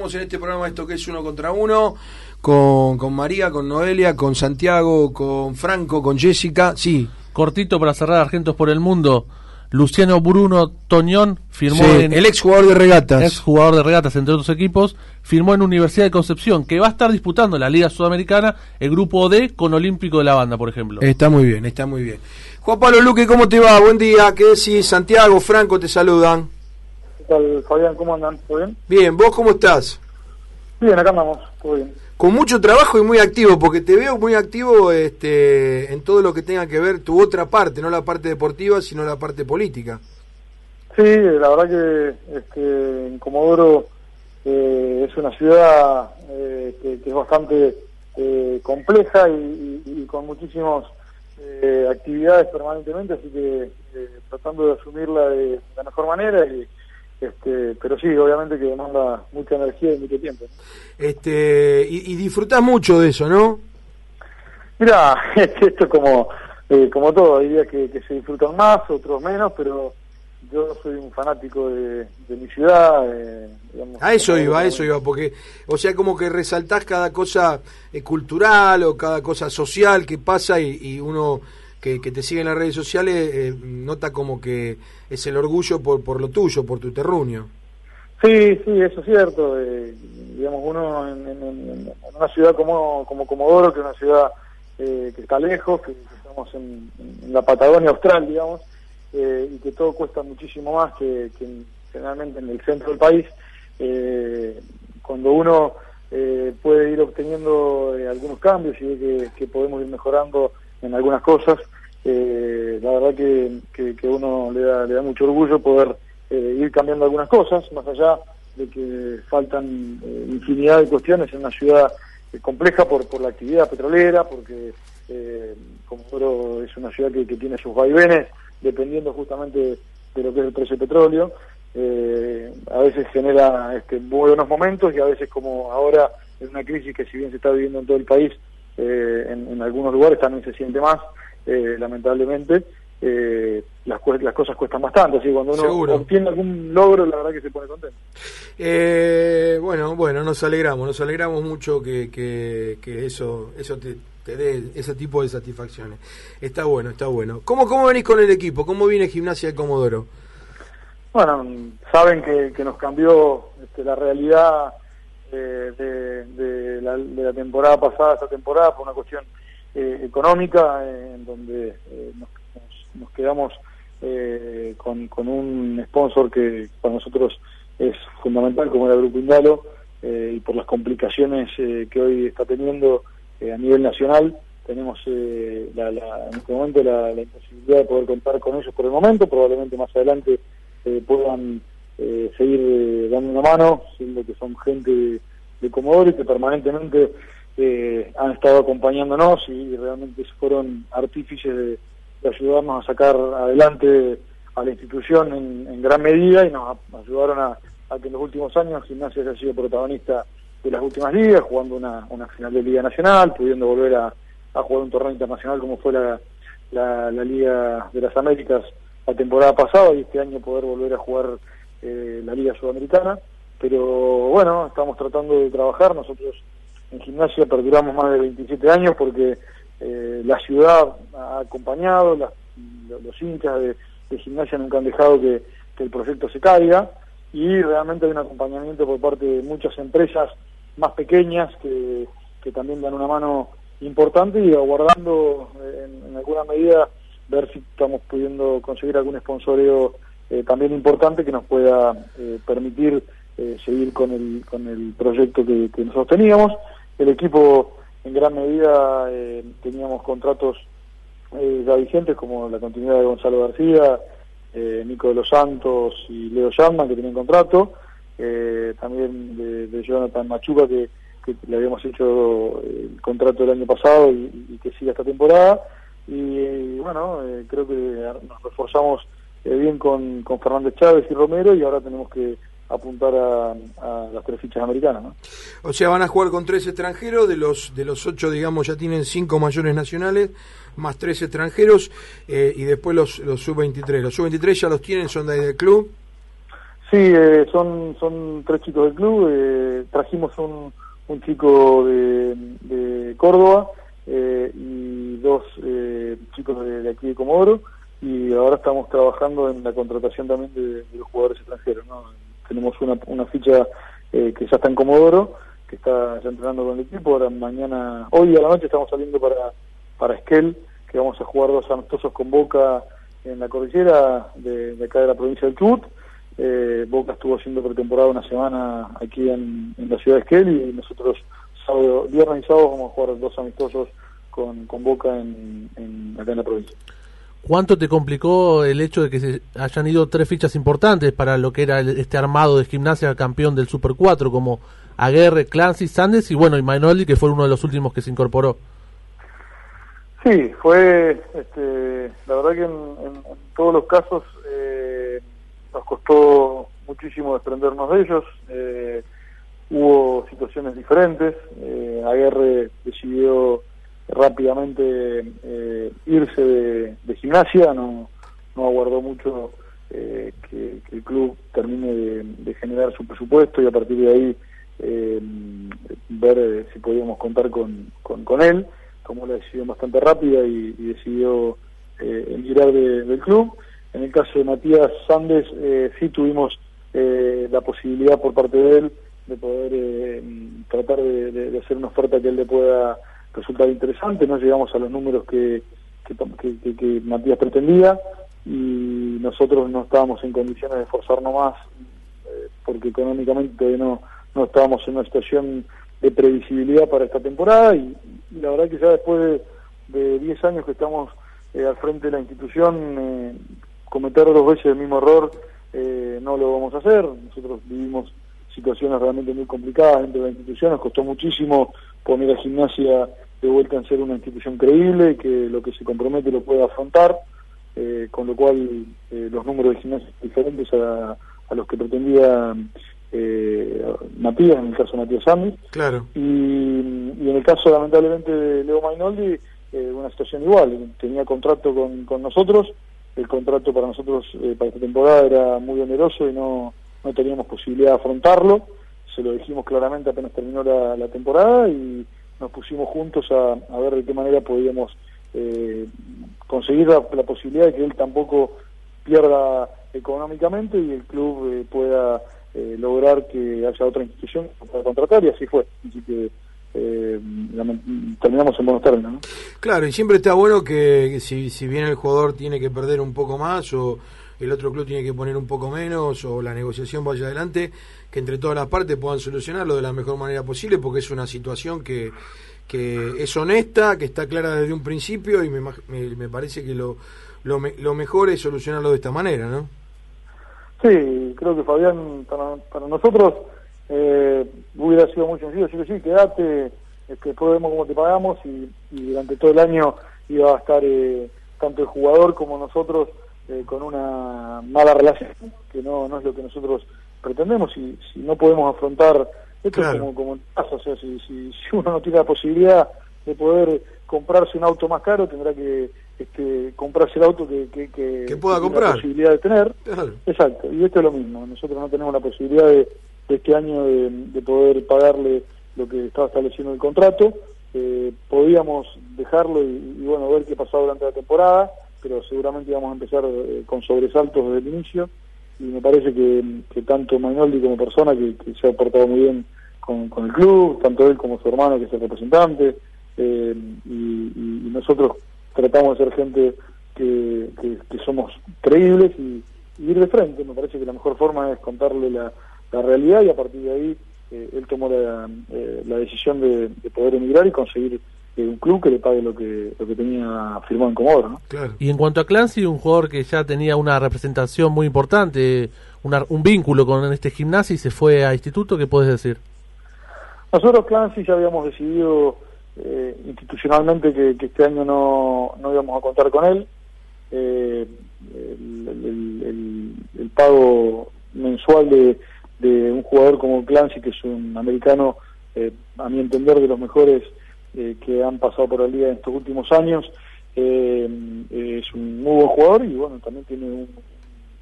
estamos en este programa, esto que es uno contra uno, con, con María, con Noelia, con Santiago, con Franco, con Jessica. Sí. Cortito para cerrar Argentos por el Mundo. Luciano Bruno Toñón firmó Sí, en el ex jugador de regatas. ex jugador de regatas entre otros equipos, firmó en Universidad de Concepción, que va a estar disputando la Liga Sudamericana, el grupo D con Olímpico de la Banda, por ejemplo. Está muy bien, está muy bien. Juan Pablo Luque, ¿cómo te va? Buen día. ¿Qué decís? Santiago, Franco te saludan. ¿Qué tal, Fabián? ¿Cómo andan? ¿Todo bien? Bien, ¿vos cómo estás? Bien, acá andamos, todo bien. Con mucho trabajo y muy activo, porque te veo muy activo este, en todo lo que tenga que ver tu otra parte, no la parte deportiva, sino la parte política. Sí, la verdad que este, en Comodoro eh, es una ciudad eh, que, que es bastante eh, compleja y, y- y con muchísimas eh, actividades permanentemente, así que eh, tratando de asumirla de la mejor manera, y, este, pero sí, obviamente que demanda mucha energía y mucho tiempo. Este, y, y disfrutás mucho de eso, ¿no? Mira, esto es como, eh, como todo, hay días que, que se disfrutan más, otros menos, pero yo soy un fanático de, de mi ciudad. eh, digamos, A eso iba, a eso iba, porque, o sea, como que resaltás cada cosa eh, cultural o cada cosa social que pasa y, y uno que, te sigue en las redes sociales eh, nota como que es el orgullo por, por lo tuyo, por tu terruño. Sí, sí, eso es cierto. eh, digamos, uno en, en- una ciudad como, como Comodoro, que es una ciudad eh, que está lejos, que, estamos en, la Patagonia Austral, digamos, eh, y que todo cuesta muchísimo más que, que en- generalmente en el centro del país, eh, cuando uno eh, puede ir obteniendo algunos cambios y ve que podemos ir mejorando en algunas cosas, eh, la verdad que, que, uno le da, le da mucho orgullo poder eh, ir cambiando algunas cosas, más allá de que faltan eh, infinidad de cuestiones en una ciudad eh, compleja por, por la actividad petrolera, porque eh, Comodoro es una ciudad que, que tiene sus vaivenes dependiendo justamente de lo que es el precio del petróleo. Eh, a veces genera este, buenos momentos y a veces como ahora en una crisis que si bien se está viviendo en todo el país, eh, en, en algunos lugares también se siente más, eh, lamentablemente, eh, las, las cosas cuestan bastante, así que cuando uno Seguro. obtiene algún logro, la verdad que se pone contento. Eh, bueno, bueno, nos alegramos, nos alegramos mucho que, que, que eso, eso te, te dé ese tipo de satisfacciones. Está bueno, está bueno. ¿Cómo, cómo venís con el equipo? ¿Cómo viene Gimnasia de Comodoro? Bueno, saben que, que nos cambió este, la realidad de, la, de la temporada pasada a esta temporada por una cuestión eh, económica, eh, en donde eh, nos, nos- quedamos eh, con, con un sponsor que para nosotros es fundamental, como era Grupo Indalo, eh, y por las complicaciones que hoy está teniendo a nivel nacional, tenemos la- la- en este momento la, la imposibilidad de poder contar con ellos por el momento, probablemente más adelante puedan eh, seguir eh, dando una mano, siendo que son gente de, de Comodoro y que permanentemente eh, han estado acompañándonos y, realmente fueron artífices de, ayudarnos a sacar adelante a la institución en, en gran medida y nos ayudaron a, que en los últimos años Gimnasia haya sido protagonista de las últimas ligas, jugando una, una final de Liga Nacional, pudiendo volver a, jugar un torneo internacional como fue la Liga de las Américas la temporada pasada y este año poder volver a jugar eh, la Liga Sudamericana. Pero bueno, estamos tratando de trabajar. Nosotros en gimnasia perduramos más de 27 años porque eh, la ciudad ha acompañado, lo- los hinchas de, gimnasia nunca han dejado que, el proyecto se caiga y realmente hay un acompañamiento por parte de muchas empresas más pequeñas que, también dan una mano importante y aguardando eh, en, en alguna medida ver si estamos pudiendo conseguir algún sponsoreo eh, también importante que nos pueda eh, permitir eh, seguir con el, con el proyecto que, que nosotros teníamos. El equipo en gran medida eh, teníamos contratos ya vigentes como la continuidad de Gonzalo García, Nico de los Santos y Leo Sharman que tienen contrato, también de, Jonathan Machuca que, que le habíamos hecho el contrato el año pasado y, y que sigue esta temporada y, bueno, creo que nos reforzamos eh, bien con, con Fernández Chávez y Romero y ahora tenemos que apuntar a, a las tres fichas americanas. ¿no? O sea, van a jugar con tres extranjeros, de los de los ocho, digamos, ya tienen cinco mayores nacionales, más tres extranjeros, eh, y después los, los sub-23. Los sub-23 ya los tienen, son de ahí del club. Sí, eh, son, son tres chicos del club. Eh, trajimos un, un chico de, de Córdoba eh, y dos chicos de, de, aquí de Comodoro. Y ahora estamos trabajando en la contratación también de, los jugadores extranjeros. ¿no? Tenemos una, una ficha eh, que ya está en Comodoro, que está ya entrenando con el equipo. Ahora mañana, hoy a la noche estamos saliendo para, para Esquel, que vamos a jugar dos amistosos con Boca en la cordillera de, de acá de la provincia del Chubut. Eh, Boca estuvo haciendo pretemporada una semana aquí en, en, la ciudad de Esquel y nosotros sábado, viernes y sábado vamos a jugar dos amistosos con, con Boca en, en, acá en la provincia. ¿Cuánto te complicó el hecho de que se hayan ido tres fichas importantes para lo que era el, este armado de gimnasia campeón del Super 4 como Aguerre, Clancy, Sandes y bueno, y Mainoldi que fue uno de los últimos que se incorporó? Sí, fue, este, la verdad que en, en, en todos los casos eh, nos costó muchísimo desprendernos de ellos. Eh, hubo situaciones diferentes. Eh, Aguerre decidió rápidamente eh, irse de, gimnasia, no, no aguardó mucho eh, que, el club termine de, generar su presupuesto y a partir de ahí eh, ver si podíamos contar con, con, con, él. Tomó la decisión bastante rápida y, y decidió emigrar de, del club. En el caso de Matías Sandes, eh, sí tuvimos eh, la posibilidad por parte de él de poder eh, tratar de, hacer una oferta que él le pueda resultar interesante. No llegamos a los números que, que, que, Matías pretendía y nosotros no estábamos en condiciones de esforzarnos más eh, porque económicamente no, no estábamos en una situación de previsibilidad para esta temporada y, y la verdad que ya después de 10 años que estamos eh, al frente de la institución eh, cometer dos veces el mismo error eh, no lo vamos a hacer. Nosotros vivimos situaciones realmente muy complicadas dentro de la institución, nos costó muchísimo poner a gimnasia de vuelta en ser una institución creíble, que lo que se compromete lo pueda afrontar, eh, con lo cual eh, los números de gimnasia diferentes a, a los que pretendía eh, Matías, en el caso de Matías Sami. Claro. Y, y, en el caso lamentablemente de Leo Mainoldi, eh, una situación igual, tenía contrato con, con nosotros, el contrato para nosotros eh, para esta temporada era muy oneroso y no, no teníamos posibilidad de afrontarlo. Se lo dijimos claramente apenas terminó la, temporada y nos pusimos juntos a, a, ver de qué manera podíamos eh, conseguir la, la, posibilidad de que él tampoco pierda económicamente y el club eh, pueda eh, lograr que haya otra institución para contratar y así fue. Así que eh, terminamos en buenos términos. ¿no? Claro, y siempre está bueno que, que si, si bien el jugador tiene que perder un poco más o el otro club tiene que poner un poco menos o la negociación vaya adelante, que entre todas las partes puedan solucionarlo de la mejor manera posible porque es una situación que, que es honesta, que está clara desde un principio y me, me, parece que lo, lo, lo, mejor es solucionarlo de esta manera, ¿no? Sí, creo que Fabián, para, nosotros eh, hubiera sido muy sencillo, que sí, quédate, este, podemos como te pagamos y, y, durante todo el año iba a estar eh, tanto el jugador como nosotros eh, con una mala relación, que no, no es lo que nosotros pretendemos y si no podemos afrontar esto claro. como, como caso, o sea, si, si, si, uno no tiene la posibilidad de poder comprarse un auto más caro, tendrá que este, comprarse el auto que, que, que, que pueda comprar. la posibilidad de tener. Claro. Exacto, y esto es lo mismo, nosotros no tenemos la posibilidad de de este año de, de, poder pagarle lo que estaba estableciendo el contrato. Eh, podíamos dejarlo y, y, bueno, ver qué pasaba durante la temporada, pero seguramente íbamos a empezar eh, con sobresaltos desde el inicio y me parece que, que tanto Magnoldi como persona que, se ha portado muy bien con, el club, tanto él como su hermano que es el representante, eh, y, nosotros tratamos de ser gente que, que somos creíbles y, ir de frente. Me parece que la mejor forma es contarle la, la realidad y a partir de ahí eh, él tomó la, eh, la decisión de, de, poder emigrar y conseguir un club que le pague lo que lo que tenía firmado en Comodoro. ¿no? Claro. Y en cuanto a Clancy, un jugador que ya tenía una representación muy importante, una, un vínculo con este gimnasio y se fue a instituto, ¿qué puedes decir? Nosotros Clancy ya habíamos decidido eh, institucionalmente que, que, este año no, no íbamos a contar con él. Eh, el, el, el, el, pago mensual de, de un jugador como Clancy, que es un americano, eh, a mi entender, de los mejores eh, que han pasado por la liga en estos últimos años. Eh, es un muy buen jugador y bueno, también tiene un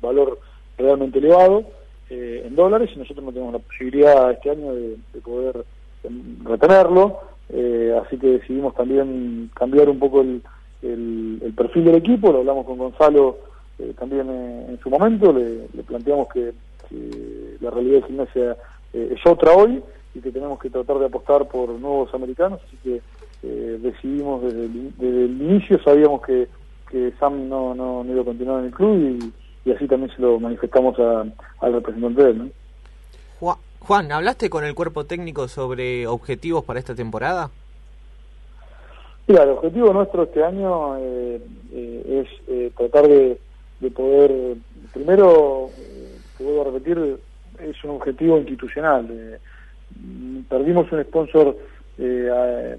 valor realmente elevado. eh, en dólares y nosotros no tenemos la posibilidad este año de, poder em, retenerlo, eh, así que decidimos también cambiar un poco el, el, perfil del equipo, lo hablamos con Gonzalo eh, también en su momento, le, planteamos que, la realidad de gimnasia es otra hoy y que tenemos que tratar de apostar por nuevos americanos, así que decidimos desde el, desde el, inicio, sabíamos que, que Sam no, no, no iba a continuar en el club y y así también se lo manifestamos al representante de él. ¿no? Juan, ¿hablaste con el cuerpo técnico sobre objetivos para esta temporada? Mira, el objetivo nuestro este año eh, eh, es eh, tratar de, poder, primero, te vuelvo a repetir, es un objetivo institucional. Perdimos un sponsor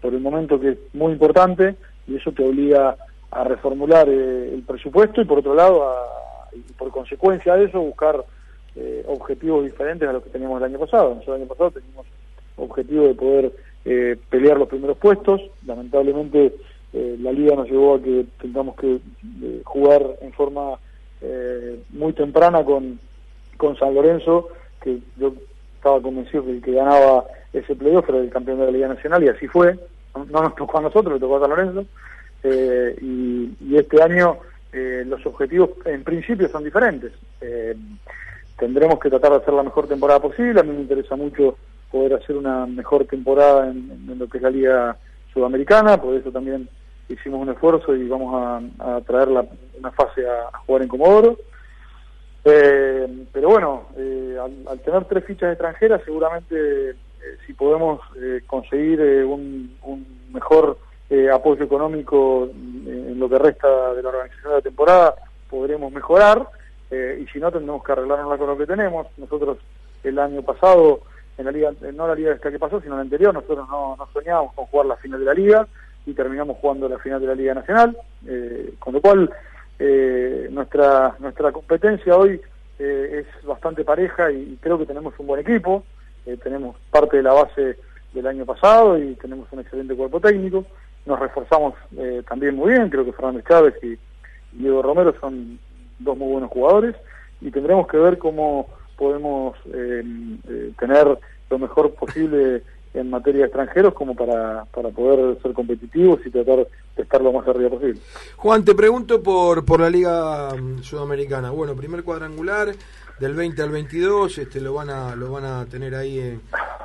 por el momento que es muy importante y eso te obliga a reformular el presupuesto y por otro lado a y por consecuencia de eso buscar eh, objetivos diferentes a los que teníamos el año pasado. Nosotros el año pasado teníamos objetivo de poder eh, pelear los primeros puestos, lamentablemente eh, la liga nos llevó a que tengamos que jugar en forma muy temprana con, con San Lorenzo, que yo estaba convencido que que ganaba ese playoff era el campeón de la Liga Nacional y así fue, no nos tocó a nosotros, le tocó a San Lorenzo, y este año eh, los objetivos en principio son diferentes. Eh, tendremos que tratar de hacer la mejor temporada posible. A mí me interesa mucho poder hacer una mejor temporada en, lo que es la Liga Sudamericana, por eso también hicimos un esfuerzo y vamos a, traer la, una fase a, jugar en Comodoro. Eh, pero bueno, al, tener tres fichas extranjeras, seguramente si podemos conseguir un, un mejor eh, apoyo económico en lo que resta de la organización de la temporada, podremos mejorar eh, y si no tendremos que arreglarnos con lo que tenemos. Nosotros el año pasado, en la liga, no la liga esta que pasó, sino la anterior, nosotros no, soñábamos con jugar la final de la liga y terminamos jugando la final de la Liga Nacional, eh, con lo cual nuestra nuestra competencia hoy es bastante pareja y, creo que tenemos un buen equipo, tenemos parte de la base del año pasado y tenemos un excelente cuerpo técnico. Nos reforzamos eh, también muy bien, creo que Fernández Chávez y Diego Romero son dos muy buenos jugadores y tendremos que ver cómo podemos eh, eh, tener lo mejor posible en materia de extranjeros como para, para poder ser competitivos y tratar de estar lo más arriba posible. Juan, te pregunto por, por la Liga mm, Sudamericana. Bueno, primer cuadrangular del 20 al 22, este lo van a lo van a tener ahí en,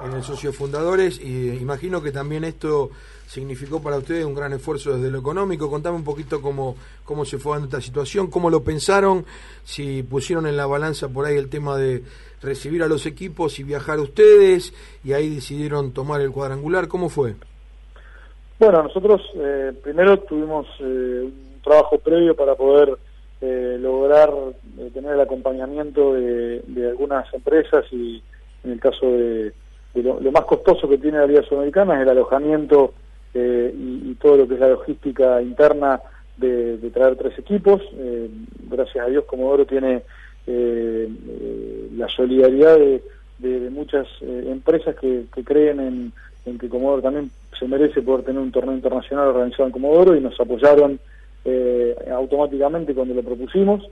en el socio fundadores y imagino que también esto significó para ustedes un gran esfuerzo desde lo económico. Contame un poquito cómo, cómo se fue dando esta situación, cómo lo pensaron, si pusieron en la balanza por ahí el tema de recibir a los equipos y viajar ustedes, y ahí decidieron tomar el cuadrangular. ¿Cómo fue? Bueno, nosotros eh, primero tuvimos eh, un trabajo previo para poder eh, lograr tener el acompañamiento de, algunas empresas y en el caso de, lo, lo, más costoso que tiene la Liga Sudamericana es el alojamiento eh, y, todo lo que es la logística interna de, traer tres equipos. Eh, gracias a Dios Comodoro tiene eh, la solidaridad de, muchas empresas que, creen en, que Comodoro también se merece poder tener un torneo internacional organizado en Comodoro y nos apoyaron automáticamente cuando lo propusimos.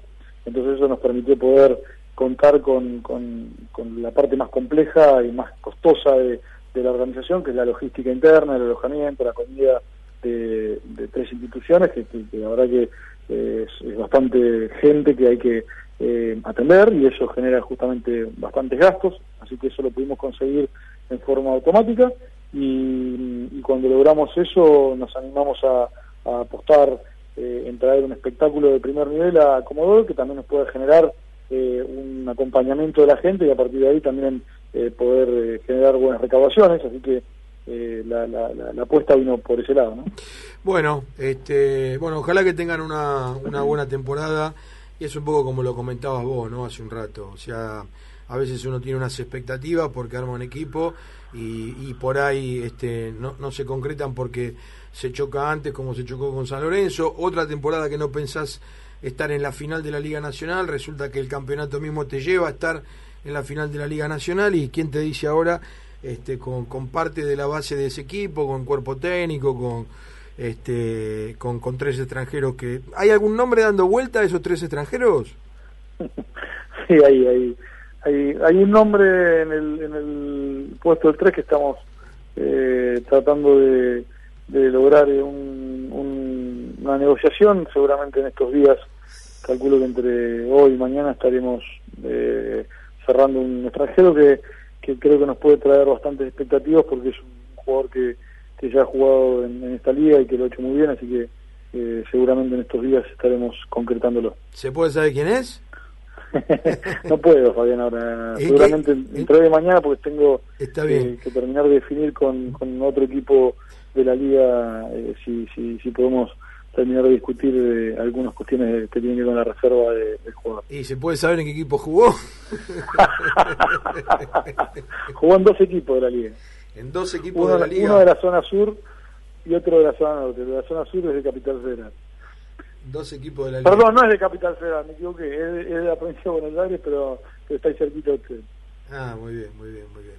Entonces eso nos permitió poder contar con, con la parte más compleja y más costosa de, de la organización, que es la logística interna, el alojamiento, la comida de, tres instituciones, que, la verdad que eh, es, bastante gente que hay que eh, atender y eso genera justamente bastantes gastos, así que eso lo pudimos conseguir en forma automática y, cuando logramos eso nos animamos a, apostar eh, en traer un espectáculo de primer nivel a Comodoro que también nos puede generar un acompañamiento de la gente y a partir de ahí también eh, poder eh, generar buenas recaudaciones, así que eh, la, la, apuesta vino por ese lado. ¿no? Bueno, este, bueno, ojalá que tengan una, una buena temporada y es un poco como lo comentabas vos, ¿no? Hace un rato, o sea, a veces uno tiene unas expectativas porque arma un equipo y, y por ahí este, no, no se concretan porque se choca antes como se chocó con San Lorenzo, otra temporada que no pensás estar en la final de la Liga Nacional, resulta que el campeonato mismo te lleva a estar en la final de la Liga Nacional y quién te dice ahora este, con, parte de la base de ese equipo, con cuerpo técnico, con este con, tres extranjeros que ¿hay algún nombre dando vuelta a esos tres extranjeros? Sí, hay, hay, hay, hay un nombre en el, en el puesto del 3 que estamos eh, tratando de, de lograr eh, un, un- una negociación, seguramente en estos días, calculo que entre hoy y mañana estaremos eh, cerrando un extranjero que, que creo que nos puede traer bastantes expectativas porque es un jugador que, que ya ha jugado en, en esta liga y que lo ha hecho muy bien, así que eh, seguramente en estos días estaremos concretándolo. ¿Se puede saber quién es? no puedo, Fabián, ahora. ¿Y Seguramente hoy y mañana porque tengo Está eh, que terminar de definir con, con otro equipo de la liga eh, si, si, si podemos terminar de discutir eh, algunas cuestiones que tienen que ver con la reserva de- del jugador. ¿Y se puede saber en qué equipo jugó? Jugó en dos equipos de la liga. en dos equipos Uno, de la liga. uno de la zona sur y otro de la zona norte. De la zona sur es de Capital Federal. Dos equipos de la liga. Perdón, no es de Capital Federal, me equivoqué. Es de, es de la provincia de Buenos Aires, pero, pero está ahí cerquita de usted. Ah, muy bien, muy bien, muy bien.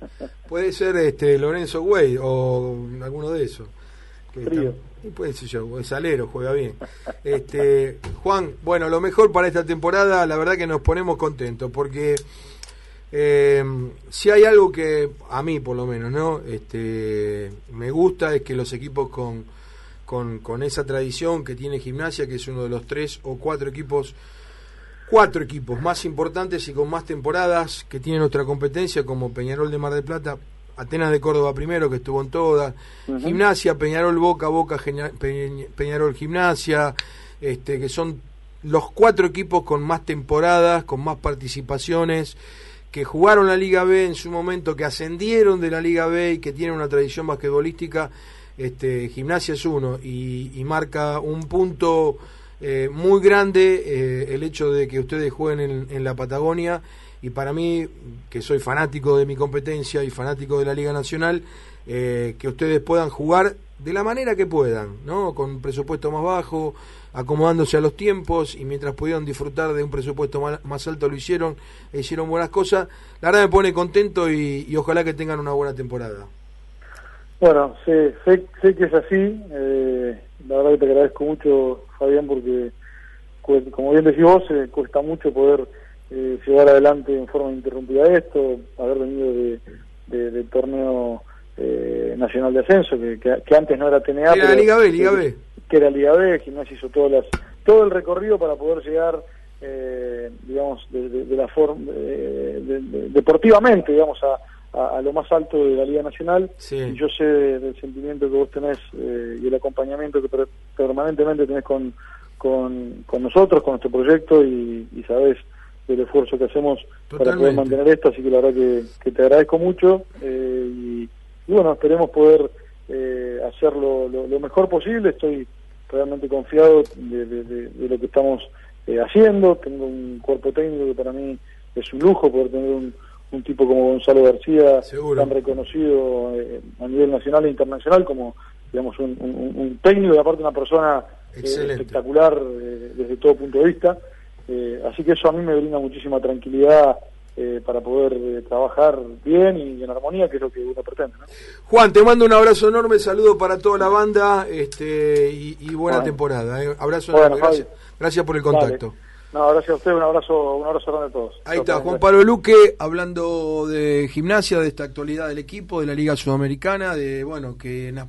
Puede ser este Lorenzo Güey o alguno de esos. Que Frío. Puede ser yo, juega bien. Este, Juan, bueno, lo mejor para esta temporada, la verdad que nos ponemos contentos porque eh, si hay algo que a mí por lo menos, ¿no? Este, me gusta es que los equipos con, con, con esa tradición que tiene Gimnasia, que es uno de los tres o cuatro equipos cuatro equipos más importantes y con más temporadas que tiene nuestra competencia, como Peñarol de Mar del Plata, Atenas de Córdoba primero, que estuvo en todas. Gimnasia, Peñarol Boca, Boca, Peñarol Gimnasia, este, que son los cuatro equipos con más temporadas, con más participaciones, que jugaron la Liga B en su momento, que ascendieron de la Liga B y que tienen una tradición basquetbolística. Este, Gimnasia es uno y, y marca un punto eh, muy grande eh, el hecho de que ustedes jueguen en, en la Patagonia y para mí, que soy fanático de mi competencia y fanático de la Liga Nacional, eh, que ustedes puedan jugar de la manera que puedan, ¿no? Con presupuesto más bajo, acomodándose a los tiempos y mientras pudieron disfrutar de un presupuesto ma- más alto lo hicieron, e hicieron buenas cosas. La verdad me pone contento y, ojalá que tengan una buena temporada. Bueno, sé, sé, sé que es así. eh, la verdad que te agradezco mucho, Fabián, porque, como bien decís vos, eh, cuesta mucho poder eh, llevar adelante en forma interrumpida esto, haber venido de, de- del torneo eh, nacional de ascenso, que, que, que antes no era TNA. Era pero- Liga B, Liga B. Que era Liga B, Gimnasia hizo todas las, todo el recorrido para poder llegar, eh, digamos, de, de- de la forma, de- deportivamente, digamos, a, a- a lo más alto de la Liga Nacional. Sí. Y yo sé del sentimiento que vos tenés eh, y el acompañamiento que per- permanentemente tenés con, con, con nosotros, con nuestro proyecto y, y sabés del esfuerzo que hacemos para poder mantener esto, así que la verdad que, que te agradezco mucho eh, y, y bueno, esperemos poder eh, hacerlo lo, lo mejor posible, estoy realmente confiado de, de- de- de lo que estamos eh, haciendo, tengo un cuerpo técnico que para mí es un lujo poder tener un, un tipo como Gonzalo García Seguro. tan reconocido eh, a nivel nacional e internacional como digamos un, un- un técnico y aparte una persona eh, espectacular desde todo punto de vista Eh, así que eso a mí me brinda muchísima tranquilidad eh, para poder eh, trabajar bien y en armonía que es lo que uno pretende ¿no? Juan, te mando un abrazo enorme, saludo para toda la banda este, y, y buena Bueno. temporada. Abrazo Bueno, enorme, gracias, por el contacto. Dale. no gracias a usted un abrazo un abrazo grande a todos Ahí está. Juan Pablo Luque hablando de gimnasia, de esta actualidad del equipo, de la Liga Sudamericana, de bueno que en las